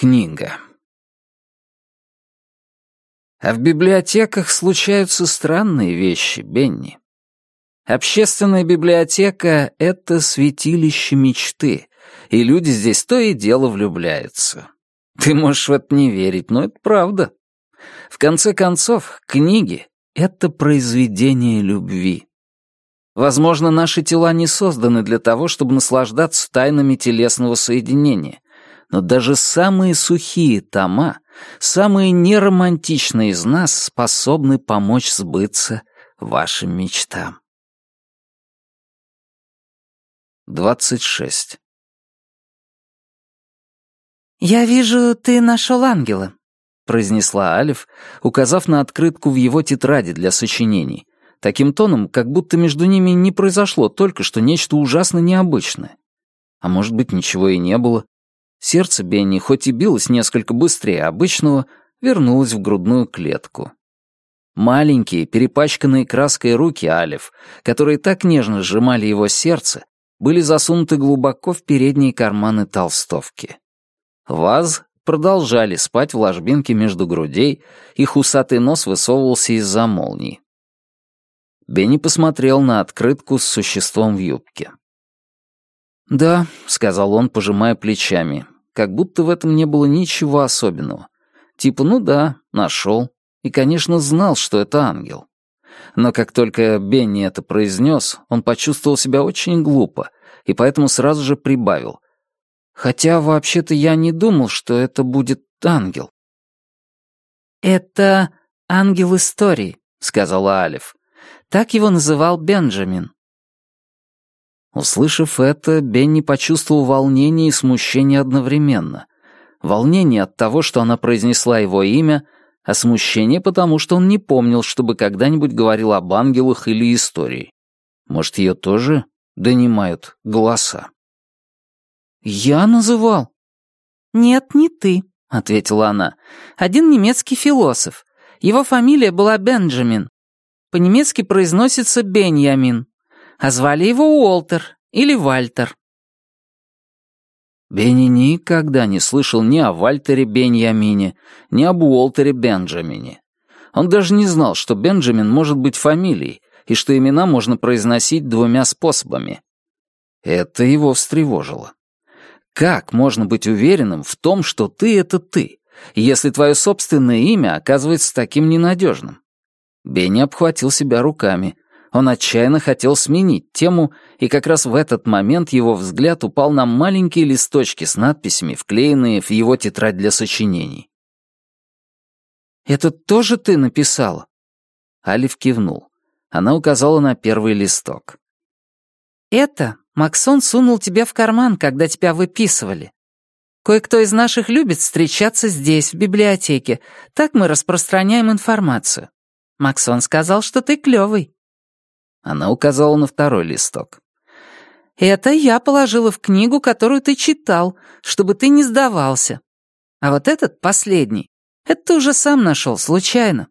Книга. А в библиотеках случаются странные вещи, Бенни. Общественная библиотека — это святилище мечты, и люди здесь то и дело влюбляются. Ты можешь в это не верить, но это правда. В конце концов, книги — это произведение любви. Возможно, наши тела не созданы для того, чтобы наслаждаться тайнами телесного соединения, но даже самые сухие тома, самые неромантичные из нас способны помочь сбыться вашим мечтам. 26. «Я вижу, ты нашел ангела», — произнесла Алиф, указав на открытку в его тетради для сочинений, таким тоном, как будто между ними не произошло только что нечто ужасно необычное. А может быть, ничего и не было. Сердце Бенни, хоть и билось несколько быстрее обычного, вернулось в грудную клетку. Маленькие, перепачканные краской руки Алиф, которые так нежно сжимали его сердце, были засунуты глубоко в передние карманы толстовки. Ваз продолжали спать в ложбинке между грудей, их усатый нос высовывался из-за молний. Бенни посмотрел на открытку с существом в юбке. «Да», — сказал он, пожимая плечами, как будто в этом не было ничего особенного. Типа, ну да, нашел. И, конечно, знал, что это ангел. Но как только Бенни это произнес, он почувствовал себя очень глупо, и поэтому сразу же прибавил. Хотя, вообще-то, я не думал, что это будет ангел. «Это ангел истории», — сказала Алиф. Так его называл Бенджамин. Услышав это, Бенни почувствовал волнение и смущение одновременно. Волнение от того, что она произнесла его имя, а смущение потому, что он не помнил, чтобы когда-нибудь говорил об ангелах или истории. Может, ее тоже донимают голоса? «Я называл?» «Нет, не ты», — ответила она. «Один немецкий философ. Его фамилия была Бенджамин. По-немецки произносится Беньямин а звали его Уолтер или Вальтер. Бенни никогда не слышал ни о Вальтере Беньямине, ни об Уолтере Бенджамине. Он даже не знал, что Бенджамин может быть фамилией, и что имена можно произносить двумя способами. Это его встревожило. Как можно быть уверенным в том, что ты — это ты, если твое собственное имя оказывается таким ненадежным? Бенни обхватил себя руками — он отчаянно хотел сменить тему, и как раз в этот момент его взгляд упал на маленькие листочки с надписями, вклеенные в его тетрадь для сочинений. «Это тоже ты написала?» Алиф кивнул. Она указала на первый листок. «Это Максон сунул тебе в карман, когда тебя выписывали. Кое-кто из наших любит встречаться здесь, в библиотеке. Так мы распространяем информацию. Максон сказал, что ты клёвый. Она указала на второй листок. «Это я положила в книгу, которую ты читал, чтобы ты не сдавался. А вот этот, последний, это ты уже сам нашел, случайно».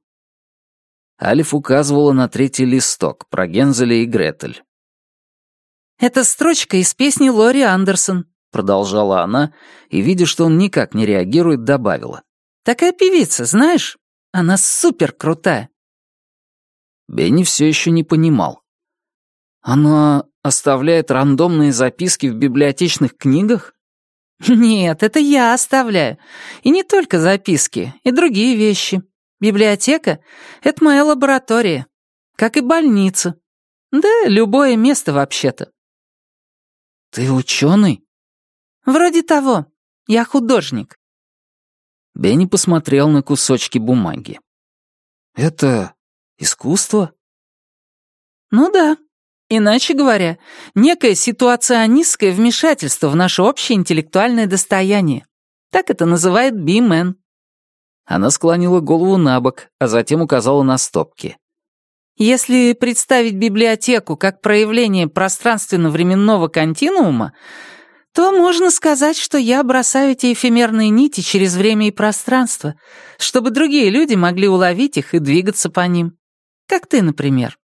Алиф указывала на третий листок про Гензеля и Гретель. «Это строчка из песни Лори Андерсон», — продолжала она, и, видя, что он никак не реагирует, добавила. «Такая певица, знаешь? Она супер крутая. Бенни все еще не понимал. «Она оставляет рандомные записки в библиотечных книгах?» «Нет, это я оставляю. И не только записки, и другие вещи. Библиотека — это моя лаборатория, как и больница. Да, любое место вообще-то». «Ты ученый?» «Вроде того. Я художник». Бенни посмотрел на кусочки бумаги. «Это Искусство? Ну да. Иначе говоря, некое ситуационистское вмешательство в наше общее интеллектуальное достояние. Так это называет Бимен. Она склонила голову на бок, а затем указала на стопки. Если представить библиотеку как проявление пространственно-временного континуума, то можно сказать, что я бросаю эти эфемерные нити через время и пространство, чтобы другие люди могли уловить их и двигаться по ним. Как ты, например».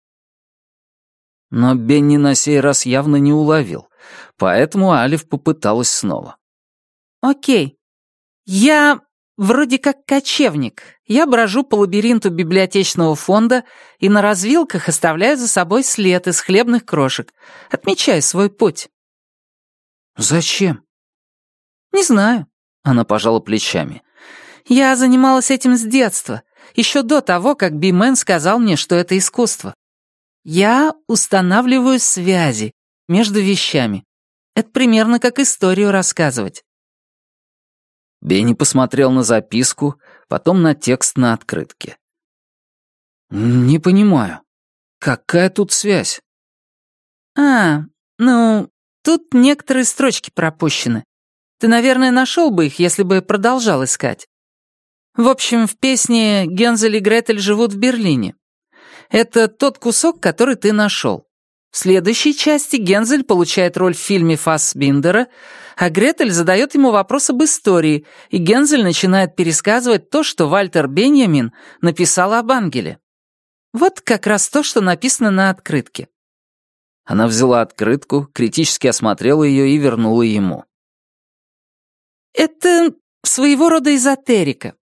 Но Бенни на сей раз явно не уловил, поэтому Алиф попыталась снова. «Окей. Я вроде как кочевник. Я брожу по лабиринту библиотечного фонда и на развилках оставляю за собой след из хлебных крошек. Отмечаю свой путь. Зачем? Не знаю. Она пожала плечами. Я занималась этим с детства, еще до того, как Бимен сказал мне, что это искусство. Я устанавливаю связи между вещами. Это примерно как историю рассказывать. Бенни посмотрел на записку, потом на текст на открытке. «Не понимаю. Какая тут связь?» «А, ну, тут некоторые строчки пропущены. Ты, наверное, нашел бы их, если бы продолжал искать. В общем, в песне «Гензель и Гретель живут в Берлине». Это тот кусок, который ты нашел. В следующей части Гензель получает роль в фильме Фассбиндера, а Гретель задает ему вопрос об истории, и Гензель начинает пересказывать то, что Вальтер Беньямин написал об ангеле. Вот как раз то, что написано на открытке. Она взяла открытку, критически осмотрела ее и вернула ему. «Это своего рода эзотерика.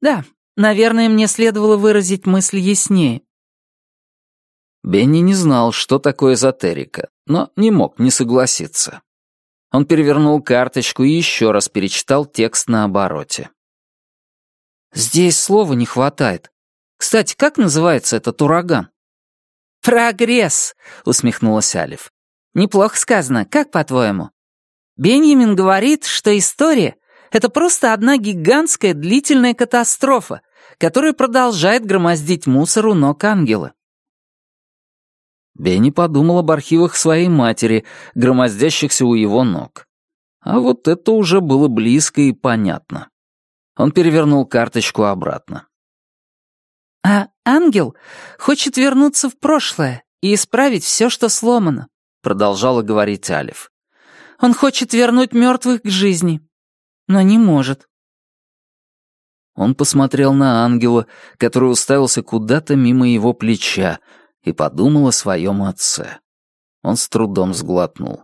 Да, наверное, мне следовало выразить мысль яснее. Бенни не знал, что такое эзотерика, но не мог не согласиться. Он перевернул карточку и еще раз перечитал текст на обороте. «Здесь слова не хватает. Кстати, как называется этот ураган?» «Прогресс», — усмехнулась Алиф. «Неплохо сказано. Как по-твоему?» Бенjamin говорит, что история — это просто одна гигантская длительная катастрофа, которая продолжает громоздить мусор у ног ангела. Бенни подумал об архивах своей матери, громоздящихся у его ног. А вот это уже было близко и понятно. Он перевернул карточку обратно. «А ангел хочет вернуться в прошлое и исправить все, что сломано», — продолжала говорить Алиф. «Он хочет вернуть мертвых к жизни, но не может». Он посмотрел на ангела, который уставился куда-то мимо его плеча, и подумал о своем отце. Он с трудом сглотнул.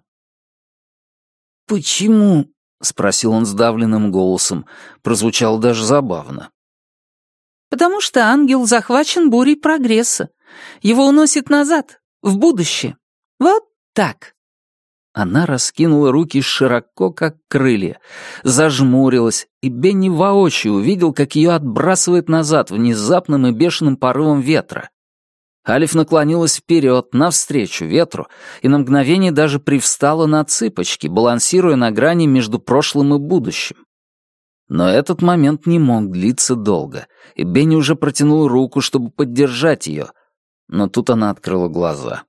«Почему?» — спросил он сдавленным голосом. Прозвучало даже забавно. «Потому что ангел захвачен бурей прогресса. Его уносит назад, в будущее. Вот так». Она раскинула руки широко, как крылья, зажмурилась, и Бенни воочию увидел, как ее отбрасывает назад внезапным и бешеным порывом ветра. Алиф наклонилась вперед, навстречу ветру, и на мгновение даже привстала на цыпочки, балансируя на грани между прошлым и будущим. Но этот момент не мог длиться долго, и Бенни уже протянул руку, чтобы поддержать ее. Но тут она открыла глаза.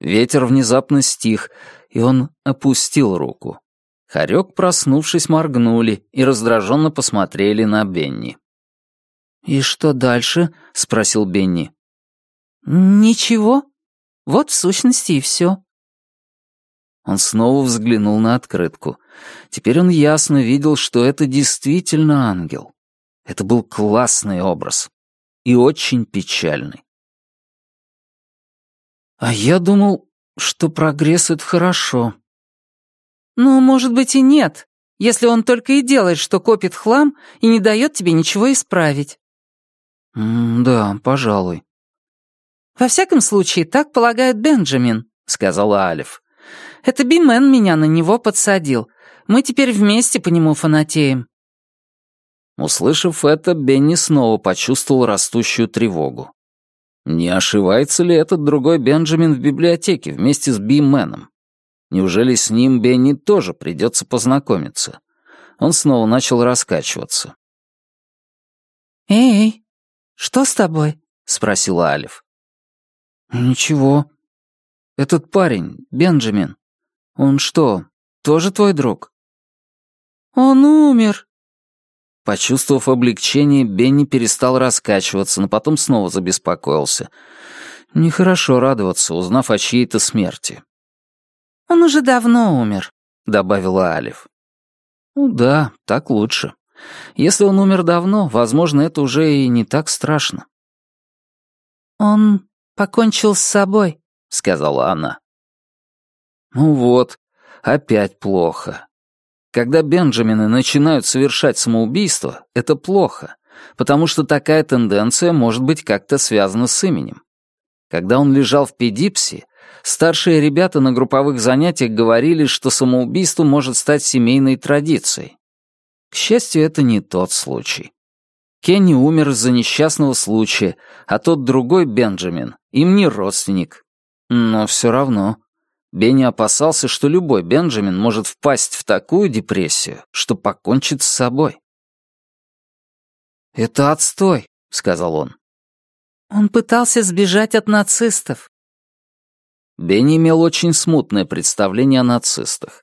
Ветер внезапно стих, и он опустил руку. Хорек, проснувшись, моргнули и раздраженно посмотрели на Бенни. «И что дальше?» — спросил Бенни. «Ничего. Вот в сущности и все». Он снова взглянул на открытку. Теперь он ясно видел, что это действительно ангел. Это был классный образ. И очень печальный. «А я думал, что прогресс — это хорошо». «Ну, может быть, и нет, если он только и делает, что копит хлам и не дает тебе ничего исправить». М «Да, пожалуй». «Во всяком случае, так полагает Бенджамин», — сказала Алиф. «Это Бимен меня на него подсадил. Мы теперь вместе по нему фанатеем». Услышав это, Бенни снова почувствовал растущую тревогу. Не ошивается ли этот другой Бенджамин в библиотеке вместе с Бименом? Неужели с ним Бенни тоже придется познакомиться? Он снова начал раскачиваться. «Эй, что с тобой?» — спросила Алиф. «Ничего. Этот парень, Бенджамин, он что, тоже твой друг?» «Он умер». Почувствовав облегчение, Бенни перестал раскачиваться, но потом снова забеспокоился. Нехорошо радоваться, узнав о чьей-то смерти. «Он уже давно умер», — добавила Алиф. «Ну да, так лучше. Если он умер давно, возможно, это уже и не так страшно». «Он покончил с собой», — сказала она. «Ну вот, опять плохо. Когда Бенджамины начинают совершать самоубийство, это плохо, потому что такая тенденция может быть как-то связана с именем. Когда он лежал в педипсии, старшие ребята на групповых занятиях говорили, что самоубийство может стать семейной традицией. К счастью, это не тот случай. Кенни умер из-за несчастного случая, а тот другой, Бенджамин, им не родственник. Но все равно. Бенни опасался, что любой Бенджамин может впасть в такую депрессию, что покончит с собой. «Это отстой», — сказал он. «Он пытался сбежать от нацистов». Бенни имел очень смутное представление о нацистах.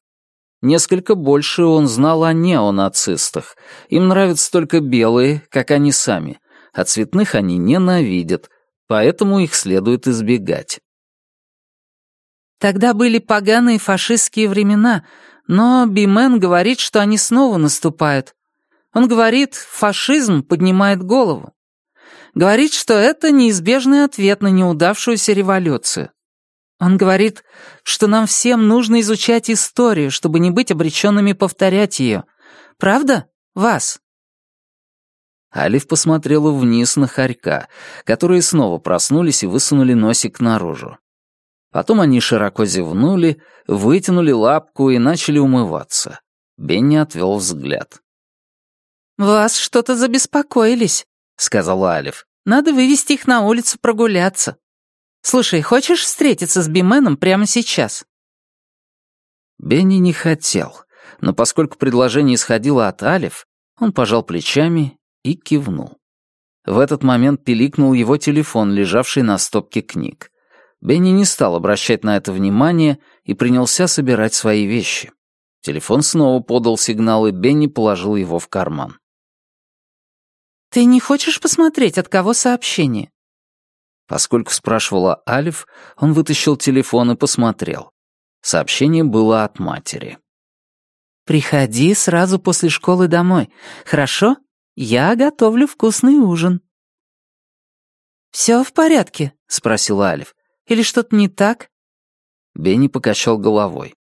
Несколько больше он знал о неонацистах. Им нравятся только белые, как они сами, а цветных они ненавидят, поэтому их следует избегать. Тогда были поганые фашистские времена, но Бимен говорит, что они снова наступают. Он говорит, фашизм поднимает голову. Говорит, что это неизбежный ответ на неудавшуюся революцию. Он говорит, что нам всем нужно изучать историю, чтобы не быть обреченными повторять ее. Правда? Вас?» Алиф посмотрела вниз на хорька, которые снова проснулись и высунули носик наружу. Потом они широко зевнули, вытянули лапку и начали умываться. Бенни отвел взгляд. «Вас что-то забеспокоились», — сказал Алиф. «Надо вывести их на улицу прогуляться». Слушай, хочешь встретиться с Бименом прямо сейчас?» Бенни не хотел, но поскольку предложение исходило от Алиф, он пожал плечами и кивнул. В этот момент пиликнул его телефон, лежавший на стопке книг. Бенни не стал обращать на это внимание и принялся собирать свои вещи. Телефон снова подал сигнал, и Бенни положил его в карман. «Ты не хочешь посмотреть, от кого сообщение?» Поскольку спрашивала Алиф, он вытащил телефон и посмотрел. Сообщение было от матери. «Приходи сразу после школы домой, хорошо? Я готовлю вкусный ужин». «Все в порядке?» — спросила Алиф. «Или что-то не так?» Бенни покачал головой.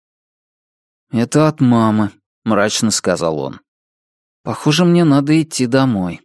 «Это от мамы», — мрачно сказал он. «Похоже, мне надо идти домой».